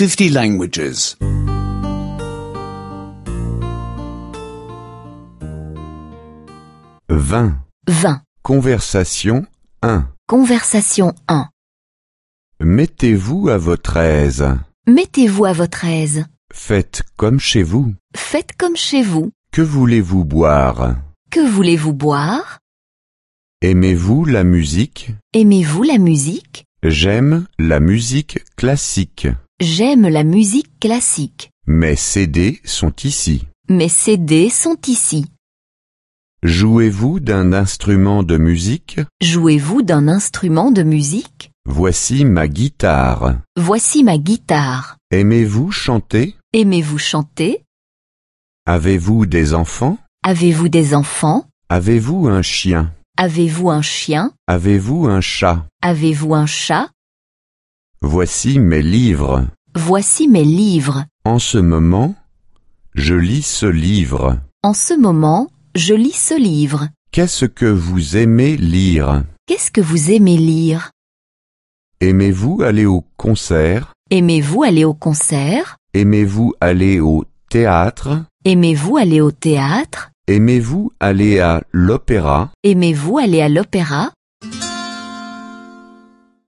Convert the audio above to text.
50 languages. 20. 20. Conversation 1. Conversation 1. Mettez-vous à votre aise. Mettez-vous à votre aise. Faites comme chez vous. Faites comme chez vous. Que voulez-vous boire? Que voulez-vous boire? Aimez-vous la musique? Aimez-vous la musique? J'aime la musique classique. J'aime la musique classique. Mes CD sont ici. Mes CD sont ici. Jouez-vous d'un instrument de musique? Jouez-vous d'un instrument de musique? Voici ma guitare. Voici ma guitare. Aimez-vous chanter? Aimez-vous chanter? Avez-vous des enfants? Avez-vous des enfants? Avez-vous un chien? Avez-vous un chien? Avez-vous un chat? Avez-vous un chat? Voici mes livres. Voici mes livres. En ce moment, je lis ce livre. En ce moment, je lis ce livre. Qu'est-ce que vous aimez lire? Qu'est-ce que vous aimez lire? Aimez-vous aller au concert? Aimez-vous aller au concert? Aimez-vous aller au théâtre? Aimez-vous aller au théâtre? Aimez-vous aller à l'opéra? Aimez-vous aller à l'opéra?